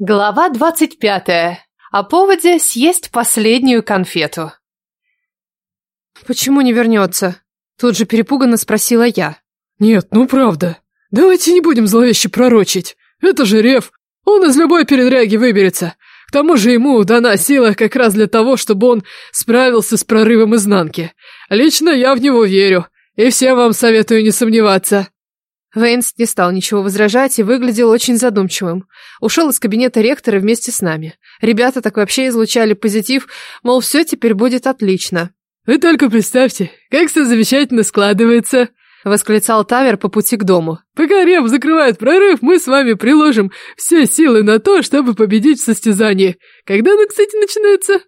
Глава двадцать пятая. О поводе съесть последнюю конфету. «Почему не вернется?» Тут же перепуганно спросила я. «Нет, ну правда. Давайте не будем зловеще пророчить. Это же Рев. Он из любой передряги выберется. К тому же ему дана сила как раз для того, чтобы он справился с прорывом изнанки. Лично я в него верю. И всем вам советую не сомневаться». Вейнс не стал ничего возражать и выглядел очень задумчивым. Ушел из кабинета ректора вместе с нами. Ребята так вообще излучали позитив, мол, все теперь будет отлично. «Вы только представьте, как все замечательно складывается!» Восклицал Тавер по пути к дому. «Пока Рев закрывает прорыв, мы с вами приложим все силы на то, чтобы победить в состязании. Когда оно, кстати, начинается?»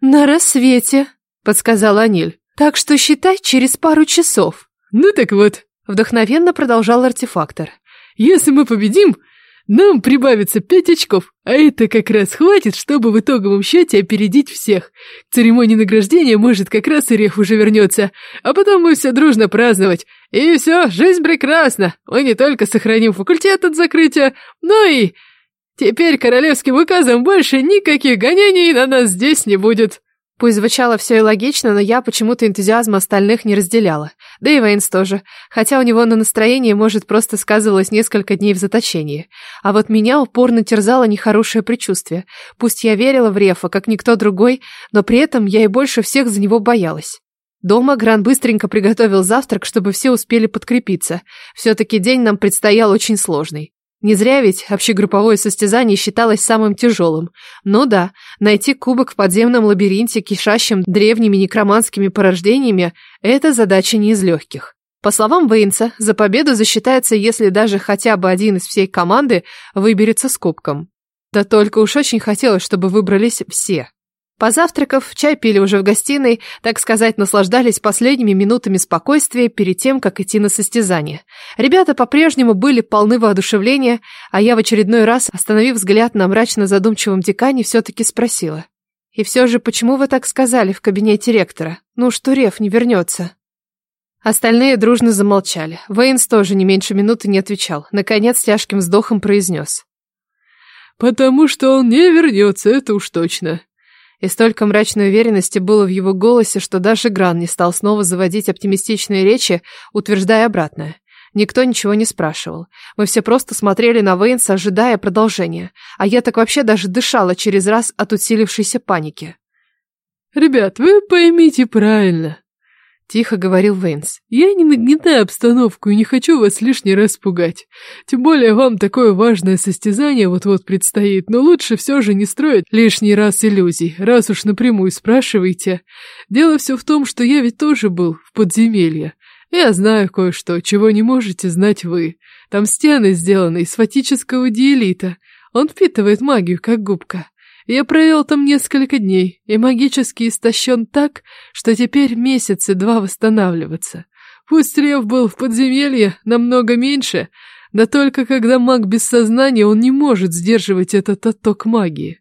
«На рассвете», — подсказал Аниль. «Так что считай через пару часов». «Ну так вот, Вдохновенно продолжал артефактор. «Если мы победим, нам прибавится пять очков, а это как раз хватит, чтобы в итоговом счете опередить всех. К церемонии награждения, может, как раз и уже вернется, а потом мы все дружно праздновать. И все, жизнь прекрасна. Мы не только сохраним факультет от закрытия, но и... Теперь королевским указом больше никаких гонений на нас здесь не будет». Пусть звучало все и логично, но я почему-то энтузиазм остальных не разделяла. Да и Вейнс тоже. Хотя у него на настроении, может, просто сказывалось несколько дней в заточении. А вот меня упорно терзало нехорошее предчувствие. Пусть я верила в Рефа, как никто другой, но при этом я и больше всех за него боялась. Дома Гран быстренько приготовил завтрак, чтобы все успели подкрепиться. Все-таки день нам предстоял очень сложный. Не зря ведь общегрупповое состязание считалось самым тяжелым. Ну да, найти кубок в подземном лабиринте, кишащем древними некроманскими порождениями, это задача не из легких. По словам Вейнса, за победу засчитается, если даже хотя бы один из всей команды выберется с кубком. Да только уж очень хотелось, чтобы выбрались все. Позавтракав, чай пили уже в гостиной, так сказать, наслаждались последними минутами спокойствия перед тем, как идти на состязание. Ребята по-прежнему были полны воодушевления, а я в очередной раз, остановив взгляд на мрачно задумчивом декане, все-таки спросила. «И все же, почему вы так сказали в кабинете ректора? Ну, что Рев не вернется?» Остальные дружно замолчали. Вейнс тоже не меньше минуты не отвечал. Наконец, тяжким вздохом произнес. «Потому что он не вернется, это уж точно. И столько мрачной уверенности было в его голосе, что даже Гран не стал снова заводить оптимистичные речи, утверждая обратное. Никто ничего не спрашивал. Мы все просто смотрели на Вейнса, ожидая продолжения. А я так вообще даже дышала через раз от усилившейся паники. «Ребят, вы поймите правильно. Тихо говорил Вейнс. «Я не нагнетаю обстановку и не хочу вас лишний раз пугать. Тем более вам такое важное состязание вот-вот предстоит, но лучше все же не строить лишний раз иллюзий, раз уж напрямую спрашиваете. Дело все в том, что я ведь тоже был в подземелье. Я знаю кое-что, чего не можете знать вы. Там стены сделаны из фатического диэлита. Он впитывает магию, как губка. Я провел там несколько дней и магически истощен так, что теперь месяцы два восстанавливаться. Пусть Рев был в подземелье намного меньше, да только когда маг без сознания, он не может сдерживать этот отток магии.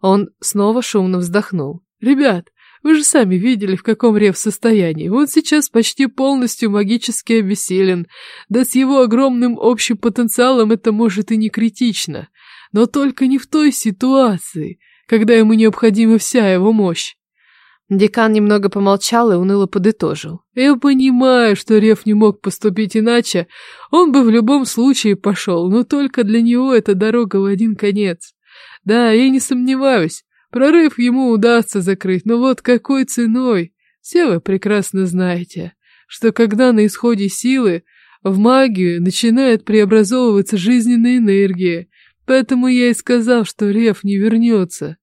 Он снова шумно вздохнул. «Ребят, вы же сами видели, в каком Рев состоянии. Он сейчас почти полностью магически обессилен. Да с его огромным общим потенциалом это может и не критично но только не в той ситуации, когда ему необходима вся его мощь. Декан немного помолчал и уныло подытожил. «Я понимаю, что Рев не мог поступить иначе. Он бы в любом случае пошел, но только для него эта дорога в один конец. Да, я не сомневаюсь, прорыв ему удастся закрыть, но вот какой ценой? Все вы прекрасно знаете, что когда на исходе силы в магию начинает преобразовываться жизненная энергия, Поэтому я и сказал, что Рев не вернется.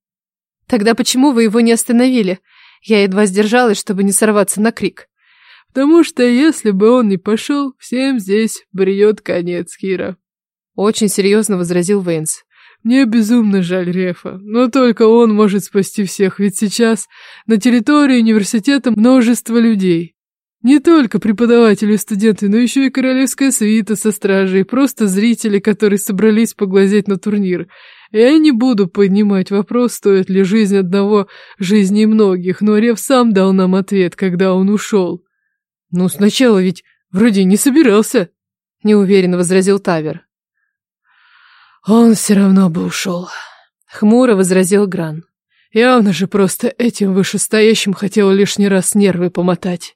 Тогда почему вы его не остановили? Я едва сдержалась, чтобы не сорваться на крик. Потому что если бы он не пошел, всем здесь бредет конец, Кира. Очень серьезно возразил Вейнс. Мне безумно жаль Рефа, но только он может спасти всех, ведь сейчас на территории университета множество людей. Не только преподаватели и студенты, но еще и королевская свита со стражей, просто зрители, которые собрались поглазеть на турнир. Я не буду поднимать вопрос, стоит ли жизнь одного жизни многих, но Рев сам дал нам ответ, когда он ушел. Ну, сначала ведь вроде не собирался, неуверенно возразил Тавер. Он все равно бы ушел. Хмуро возразил Гран. Явно же просто этим вышестоящим хотел лишний раз нервы помотать.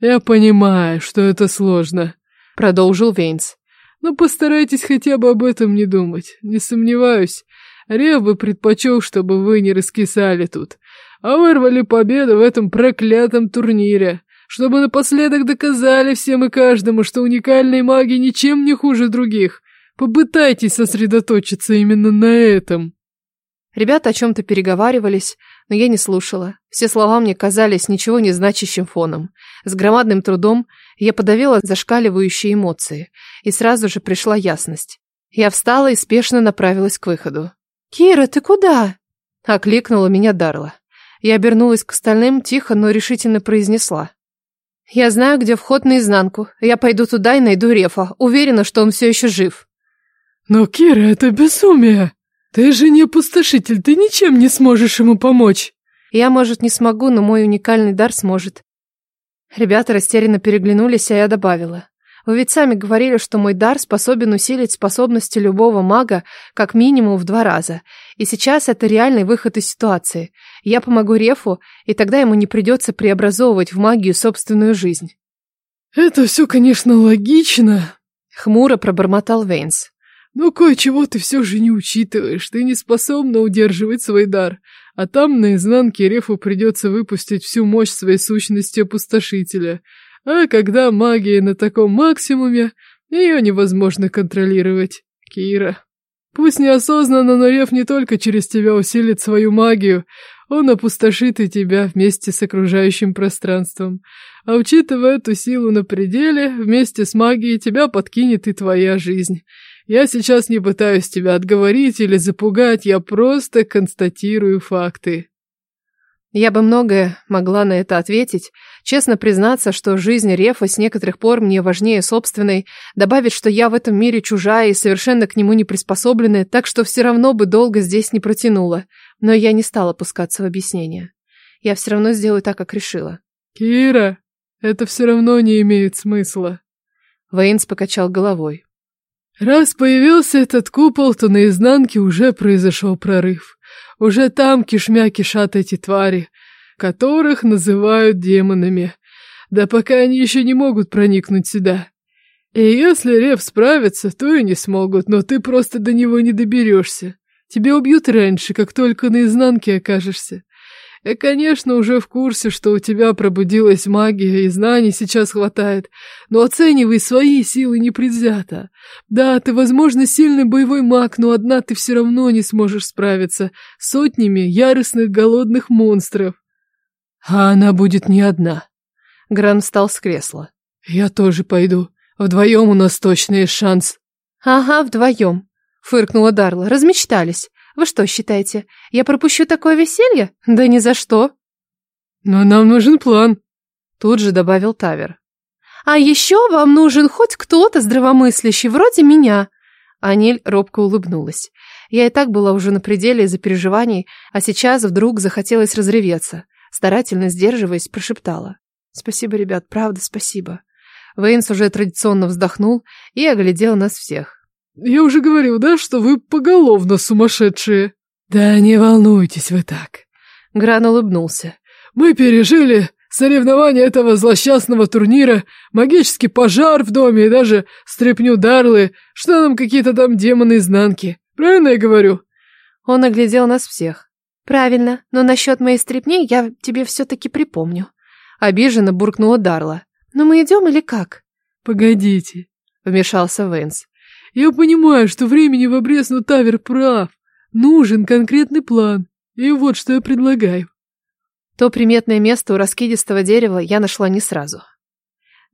Я понимаю, что это сложно, продолжил Вейнс. Но постарайтесь хотя бы об этом не думать. Не сомневаюсь, Рев бы предпочел, чтобы вы не раскисали тут, а вырвали победу в этом проклятом турнире, чтобы напоследок доказали всем и каждому, что уникальные маги ничем не хуже других. Попытайтесь сосредоточиться именно на этом. Ребята о чем-то переговаривались, но я не слушала. Все слова мне казались ничего не значащим фоном. С громадным трудом я подавила зашкаливающие эмоции, и сразу же пришла ясность. Я встала и спешно направилась к выходу. «Кира, ты куда?» — окликнула меня Дарла. Я обернулась к остальным, тихо, но решительно произнесла. «Я знаю, где вход наизнанку. Я пойду туда и найду Рефа. Уверена, что он все еще жив». «Но, Кира, это безумие! Ты же не опустошитель, ты ничем не сможешь ему помочь!» «Я, может, не смогу, но мой уникальный дар сможет». Ребята растерянно переглянулись, а я добавила. Вы ведь сами говорили, что мой дар способен усилить способности любого мага как минимум в два раза. И сейчас это реальный выход из ситуации. Я помогу Рефу, и тогда ему не придется преобразовывать в магию собственную жизнь. «Это все, конечно, логично», — хмуро пробормотал Вейнс. «Но кое-чего ты все же не учитываешь. Ты не способна удерживать свой дар. А там, на изнанке, Рефу придется выпустить всю мощь своей сущности опустошителя». А когда магия на таком максимуме, ее невозможно контролировать. Кира. Пусть неосознанно, но Рев не только через тебя усилит свою магию, он опустошит и тебя вместе с окружающим пространством. А учитывая эту силу на пределе, вместе с магией тебя подкинет и твоя жизнь. Я сейчас не пытаюсь тебя отговорить или запугать, я просто констатирую факты. Я бы многое могла на это ответить. Честно признаться, что жизнь Рефа с некоторых пор мне важнее собственной, добавить, что я в этом мире чужая и совершенно к нему не приспособленная, так что все равно бы долго здесь не протянула. Но я не стала пускаться в объяснение. Я все равно сделаю так, как решила. «Кира, это все равно не имеет смысла». Вейнс покачал головой. «Раз появился этот купол, то на изнанке уже произошел прорыв». Уже там кишмя кишат эти твари, которых называют демонами. Да пока они еще не могут проникнуть сюда. И если Рев справится, то и не смогут, но ты просто до него не доберешься. Тебя убьют раньше, как только на изнанке окажешься. Я, конечно, уже в курсе, что у тебя пробудилась магия и знаний сейчас хватает, но оценивай свои силы непредвзято. Да, ты, возможно, сильный боевой маг, но одна ты все равно не сможешь справиться с сотнями яростных голодных монстров. А она будет не одна. Гран встал с кресла. Я тоже пойду. Вдвоем у нас точно есть шанс. Ага, вдвоем, фыркнула Дарла. Размечтались. Вы что считаете, я пропущу такое веселье? Да ни за что. Но нам нужен план, тут же добавил Тавер. А еще вам нужен хоть кто-то здравомыслящий, вроде меня. Аниль робко улыбнулась. Я и так была уже на пределе из-за переживаний, а сейчас вдруг захотелось разреветься. Старательно сдерживаясь, прошептала. «Спасибо, ребят, правда, спасибо». Вейнс уже традиционно вздохнул и оглядел нас всех. Я уже говорил, да, что вы поголовно сумасшедшие. Да не волнуйтесь вы так. Гран улыбнулся. Мы пережили соревнования этого злосчастного турнира, магический пожар в доме и даже стряпню Дарлы, что нам какие-то там демоны изнанки. Правильно я говорю? Он оглядел нас всех. Правильно, но насчет моей стряпни я тебе все-таки припомню. Обиженно буркнула Дарла. Но «Ну мы идем или как? Погодите, вмешался Вэнс. Я понимаю, что времени в обрез, но Тавер прав. Нужен конкретный план. И вот что я предлагаю. То приметное место у раскидистого дерева я нашла не сразу.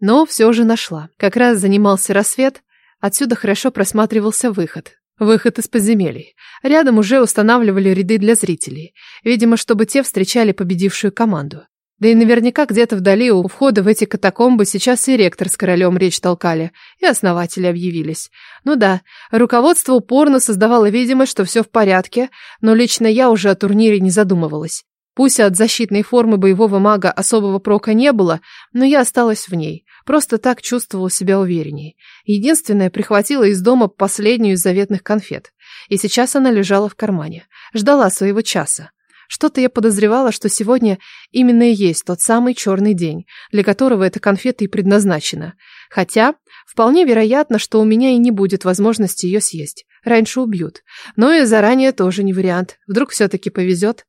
Но все же нашла. Как раз занимался рассвет, отсюда хорошо просматривался выход. Выход из подземелий. Рядом уже устанавливали ряды для зрителей. Видимо, чтобы те встречали победившую команду. Да и наверняка где-то вдали у входа в эти катакомбы сейчас и ректор с королем речь толкали, и основатели объявились. Ну да, руководство упорно создавало видимость, что все в порядке, но лично я уже о турнире не задумывалась. Пусть от защитной формы боевого мага особого прока не было, но я осталась в ней. Просто так чувствовала себя уверенней. Единственное, прихватила из дома последнюю из заветных конфет. И сейчас она лежала в кармане. Ждала своего часа. Что-то я подозревала, что сегодня именно и есть тот самый черный день, для которого эта конфета и предназначена. Хотя, вполне вероятно, что у меня и не будет возможности ее съесть. Раньше убьют. Но и заранее тоже не вариант. Вдруг все-таки повезет.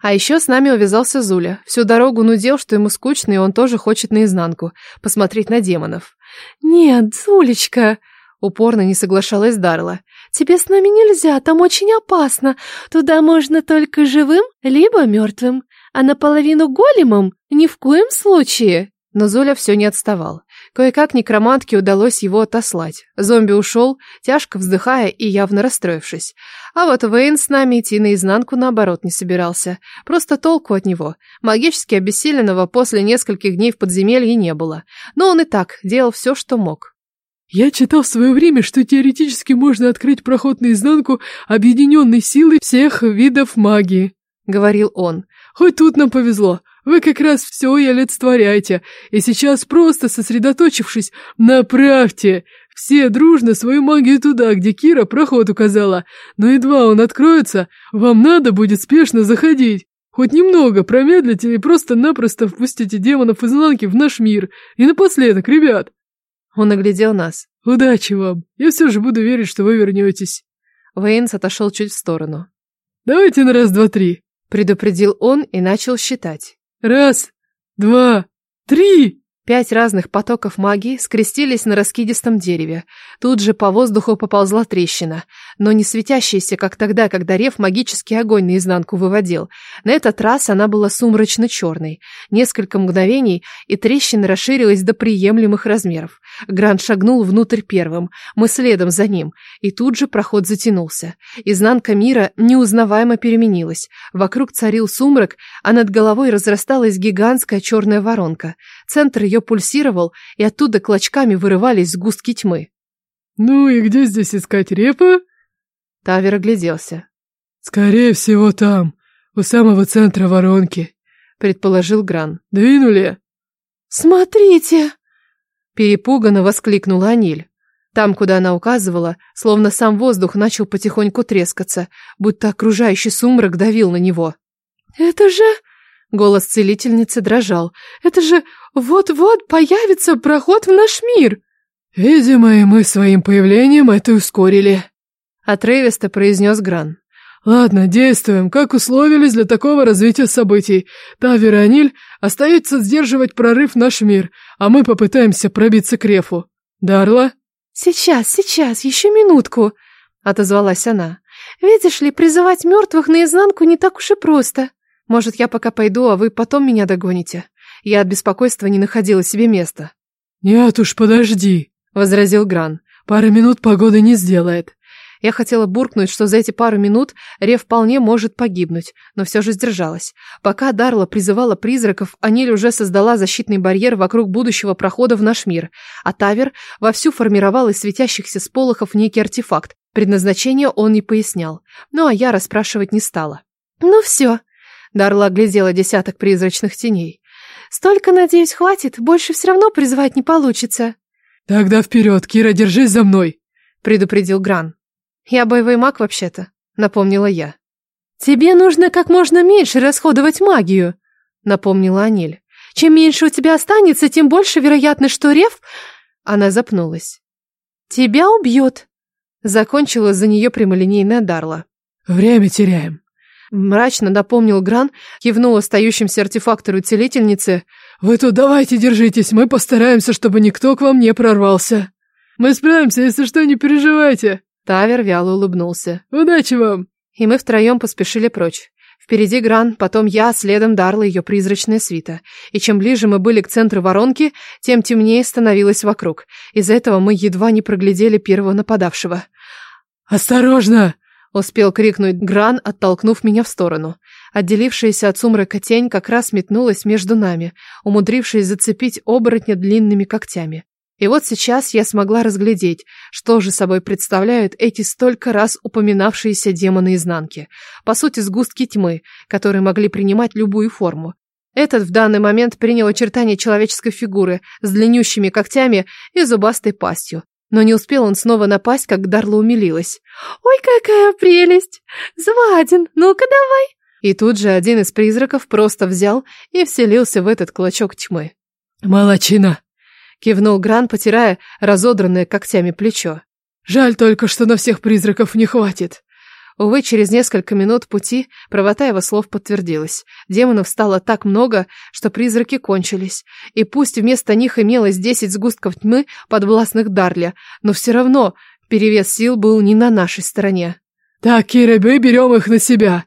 А еще с нами увязался Зуля. Всю дорогу нудел, что ему скучно, и он тоже хочет наизнанку, посмотреть на демонов. «Нет, Зулечка!» Упорно не соглашалась Дарла. «Тебе с нами нельзя, там очень опасно. Туда можно только живым, либо мертвым. А наполовину големом ни в коем случае». Но Зуля все не отставал. Кое-как некромантке удалось его отослать. Зомби ушел, тяжко вздыхая и явно расстроившись. А вот Вейн с нами идти наизнанку наоборот не собирался. Просто толку от него. Магически обессиленного после нескольких дней в подземелье не было. Но он и так делал все, что мог. Я читал в свое время, что теоретически можно открыть проход наизнанку объединенной силой всех видов магии, — говорил он. Хоть тут нам повезло. Вы как раз все и олицетворяете, и сейчас просто сосредоточившись, направьте все дружно свою магию туда, где Кира проход указала. Но едва он откроется, вам надо будет спешно заходить. Хоть немного промедлите и просто-напросто впустите демонов изнанки в наш мир. И напоследок, ребят. Он оглядел нас. Удачи вам. Я все же буду верить, что вы вернетесь. Вейнс отошел чуть в сторону. Давайте на раз, два, три. Предупредил он и начал считать. Раз, два, три!» Пять разных потоков магии скрестились на раскидистом дереве. Тут же по воздуху поползла трещина, но не светящаяся, как тогда, когда рев магический огонь наизнанку выводил. На этот раз она была сумрачно-черной. Несколько мгновений, и трещина расширилась до приемлемых размеров. Грант шагнул внутрь первым, мы следом за ним, и тут же проход затянулся. Изнанка мира неузнаваемо переменилась. Вокруг царил сумрак, а над головой разрасталась гигантская черная воронка. Центр ее пульсировал, и оттуда клочками вырывались сгустки тьмы. «Ну и где здесь искать репа?» Тавер огляделся. «Скорее всего, там, у самого центра воронки», — предположил Гран. «Двинули?» «Смотрите!» Перепуганно воскликнула Аниль. Там, куда она указывала, словно сам воздух начал потихоньку трескаться, будто окружающий сумрак давил на него. «Это же...» Голос целительницы дрожал. «Это же вот-вот появится проход в наш мир!» «Видимо, и мы своим появлением это ускорили», — отрывисто произнес Гран. «Ладно, действуем, как условились для такого развития событий. Та Верониль остается сдерживать прорыв в наш мир, а мы попытаемся пробиться к рефу. Дарла?» «Сейчас, сейчас, еще минутку», — отозвалась она. «Видишь ли, призывать мертвых наизнанку не так уж и просто». Может, я пока пойду, а вы потом меня догоните? Я от беспокойства не находила себе места. Нет уж, подожди, возразил Гран. Пара минут погоды не сделает. Я хотела буркнуть, что за эти пару минут Рев вполне может погибнуть, но все же сдержалась. Пока Дарла призывала призраков, Аниль уже создала защитный барьер вокруг будущего прохода в наш мир, а Тавер вовсю формировал из светящихся сполохов некий артефакт. Предназначение он не пояснял. Ну а я расспрашивать не стала. «Ну все», Дарла оглядела десяток призрачных теней. «Столько, надеюсь, хватит. Больше все равно призвать не получится». «Тогда вперед, Кира, держись за мной!» — предупредил Гран. «Я боевой маг, вообще-то», — напомнила я. «Тебе нужно как можно меньше расходовать магию», — напомнила Аниль. «Чем меньше у тебя останется, тем больше вероятность, что Рев...» Она запнулась. «Тебя убьет», — закончила за нее прямолинейная Дарла. «Время теряем», Мрачно напомнил Гран, кивнул остающимся артефактору целительницы. «Вы тут давайте держитесь, мы постараемся, чтобы никто к вам не прорвался. Мы справимся, если что, не переживайте». Тавер вяло улыбнулся. «Удачи вам!» И мы втроем поспешили прочь. Впереди Гран, потом я, следом Дарла ее призрачная свита. И чем ближе мы были к центру воронки, тем темнее становилось вокруг. Из-за этого мы едва не проглядели первого нападавшего. «Осторожно!» Успел крикнуть Гран, оттолкнув меня в сторону. Отделившаяся от сумрака тень как раз метнулась между нами, умудрившись зацепить оборотня длинными когтями. И вот сейчас я смогла разглядеть, что же собой представляют эти столько раз упоминавшиеся демоны изнанки. По сути, сгустки тьмы, которые могли принимать любую форму. Этот в данный момент принял очертания человеческой фигуры с длиннющими когтями и зубастой пастью. Но не успел он снова напасть, как Дарла умилилась. «Ой, какая прелесть! Звадин, ну-ка давай!» И тут же один из призраков просто взял и вселился в этот клочок тьмы. «Молодчина!» — кивнул Гран, потирая разодранное когтями плечо. «Жаль только, что на всех призраков не хватит». Увы, через несколько минут пути правота его слов подтвердилась. Демонов стало так много, что призраки кончились. И пусть вместо них имелось десять сгустков тьмы, подвластных Дарля, но все равно перевес сил был не на нашей стороне. «Так, Кира, мы берем их на себя!»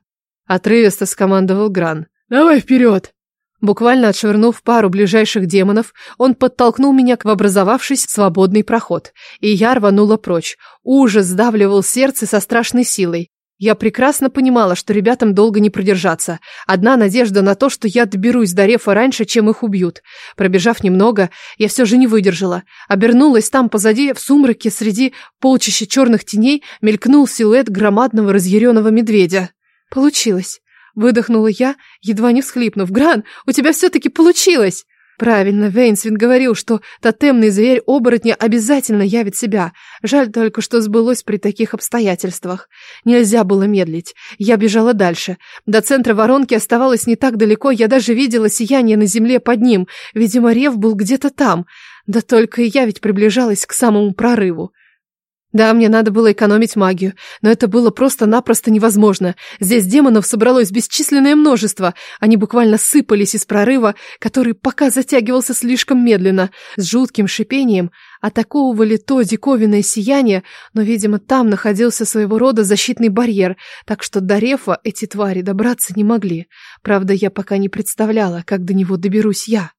Отрывисто скомандовал Гран. «Давай вперед!» Буквально отшвырнув пару ближайших демонов, он подтолкнул меня к образовавшись свободный проход, и я рванула прочь. Ужас сдавливал сердце со страшной силой. Я прекрасно понимала, что ребятам долго не продержаться. Одна надежда на то, что я доберусь до рефа раньше, чем их убьют. Пробежав немного, я все же не выдержала. Обернулась там позади, в сумраке, среди полчища черных теней, мелькнул силуэт громадного разъяренного медведя. Получилось. Выдохнула я, едва не всхлипнув. «Гран, у тебя все-таки получилось!» Правильно, Вейнсвин говорил, что тотемный зверь оборотня обязательно явит себя. Жаль только, что сбылось при таких обстоятельствах. Нельзя было медлить. Я бежала дальше. До центра воронки оставалось не так далеко, я даже видела сияние на земле под ним. Видимо, рев был где-то там. Да только я ведь приближалась к самому прорыву. Да, мне надо было экономить магию, но это было просто-напросто невозможно. Здесь демонов собралось бесчисленное множество. Они буквально сыпались из прорыва, который пока затягивался слишком медленно, с жутким шипением. Атаковывали то диковинное сияние, но, видимо, там находился своего рода защитный барьер, так что до рефа эти твари добраться не могли. Правда, я пока не представляла, как до него доберусь я.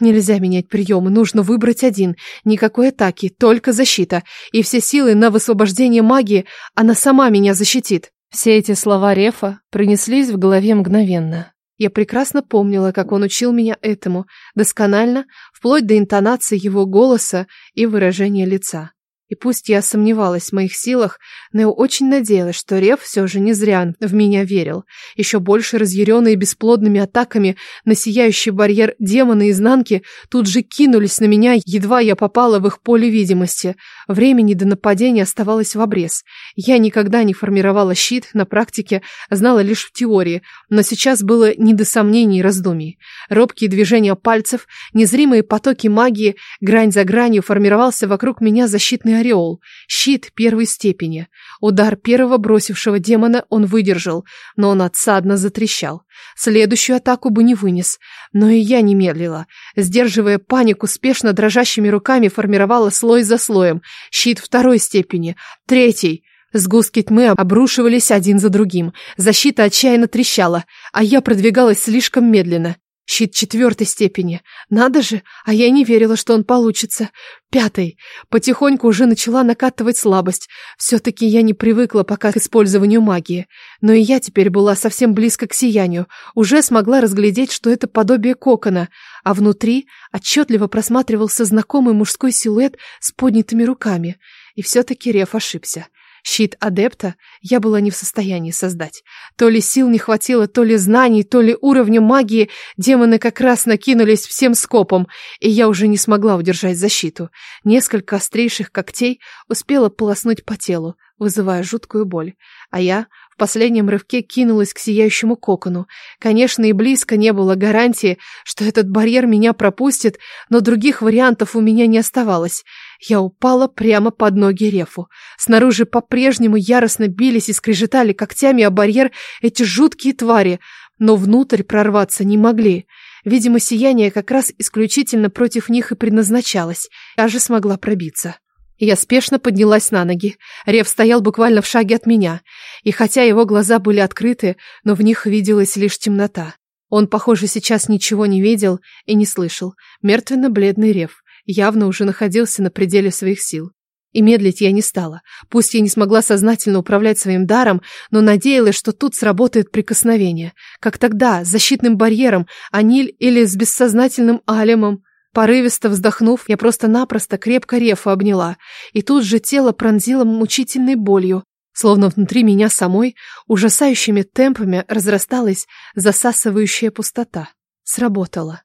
Нельзя менять приемы, нужно выбрать один. Никакой атаки, только защита. И все силы на высвобождение магии, она сама меня защитит. Все эти слова Рефа принеслись в голове мгновенно. Я прекрасно помнила, как он учил меня этому, досконально, вплоть до интонации его голоса и выражения лица. И пусть я сомневалась в моих силах, но я очень надеялась, что Рев все же не зря в меня верил. Еще больше разъяренные бесплодными атаками на сияющий барьер демоны изнанки тут же кинулись на меня, едва я попала в их поле видимости. Времени до нападения оставалось в обрез. Я никогда не формировала щит, на практике знала лишь в теории, но сейчас было не до сомнений и раздумий. Робкие движения пальцев, незримые потоки магии, грань за гранью формировался вокруг меня защитный Черный ореол, щит первой степени. Удар первого бросившего демона он выдержал, но он отсадно затрещал. Следующую атаку бы не вынес, но и я не медлила. Сдерживая панику, спешно дрожащими руками формировала слой за слоем. Щит второй степени, третий. Сгустки тьмы обрушивались один за другим. Защита отчаянно трещала, а я продвигалась слишком медленно. Щит четвертой степени. Надо же, а я не верила, что он получится. Пятой. Потихоньку уже начала накатывать слабость. Все-таки я не привыкла пока к использованию магии. Но и я теперь была совсем близко к сиянию. Уже смогла разглядеть, что это подобие кокона. А внутри отчетливо просматривался знакомый мужской силуэт с поднятыми руками. И все-таки Реф ошибся. Щит адепта я была не в состоянии создать. То ли сил не хватило, то ли знаний, то ли уровня магии. Демоны как раз накинулись всем скопом, и я уже не смогла удержать защиту. Несколько острейших когтей успела полоснуть по телу, вызывая жуткую боль. А я в последнем рывке кинулась к сияющему кокону. Конечно, и близко не было гарантии, что этот барьер меня пропустит, но других вариантов у меня не оставалось. Я упала прямо под ноги Рефу. Снаружи по-прежнему яростно бились и скрежетали когтями о барьер эти жуткие твари, но внутрь прорваться не могли. Видимо, сияние как раз исключительно против них и предназначалось. Я же смогла пробиться. Я спешно поднялась на ноги. Рев стоял буквально в шаге от меня, и хотя его глаза были открыты, но в них виделась лишь темнота. Он, похоже, сейчас ничего не видел и не слышал. Мертвенно-бледный Рев явно уже находился на пределе своих сил. И медлить я не стала. Пусть я не смогла сознательно управлять своим даром, но надеялась, что тут сработает прикосновение. Как тогда, с защитным барьером, Аниль или с бессознательным Алемом. Порывисто вздохнув, я просто-напросто крепко Рефа обняла, и тут же тело пронзило мучительной болью, словно внутри меня самой ужасающими темпами разрасталась засасывающая пустота. Сработало.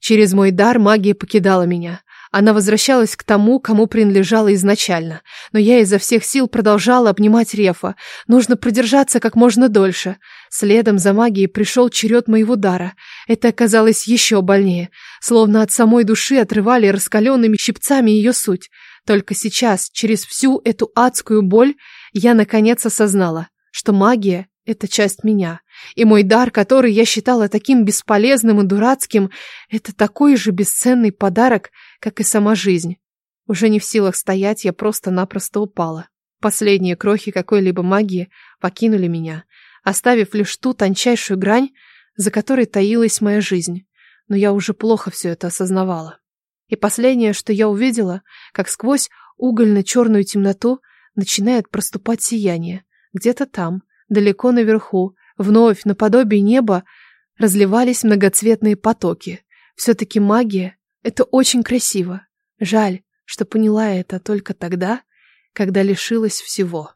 Через мой дар магия покидала меня. Она возвращалась к тому, кому принадлежала изначально. Но я изо всех сил продолжала обнимать Рефа. Нужно продержаться как можно дольше. Следом за магией пришел черед моего дара. Это оказалось еще больнее. Словно от самой души отрывали раскаленными щипцами ее суть. Только сейчас, через всю эту адскую боль, я наконец осознала, что магия — это часть меня. И мой дар, который я считала таким бесполезным и дурацким, это такой же бесценный подарок, как и сама жизнь. Уже не в силах стоять, я просто-напросто упала. Последние крохи какой-либо магии покинули меня, оставив лишь ту тончайшую грань, за которой таилась моя жизнь. Но я уже плохо все это осознавала. И последнее, что я увидела, как сквозь угольно-черную темноту начинает проступать сияние. Где-то там, далеко наверху, вновь наподобие неба, разливались многоцветные потоки. Все-таки магия — это очень красиво. Жаль, что поняла это только тогда, когда лишилась всего.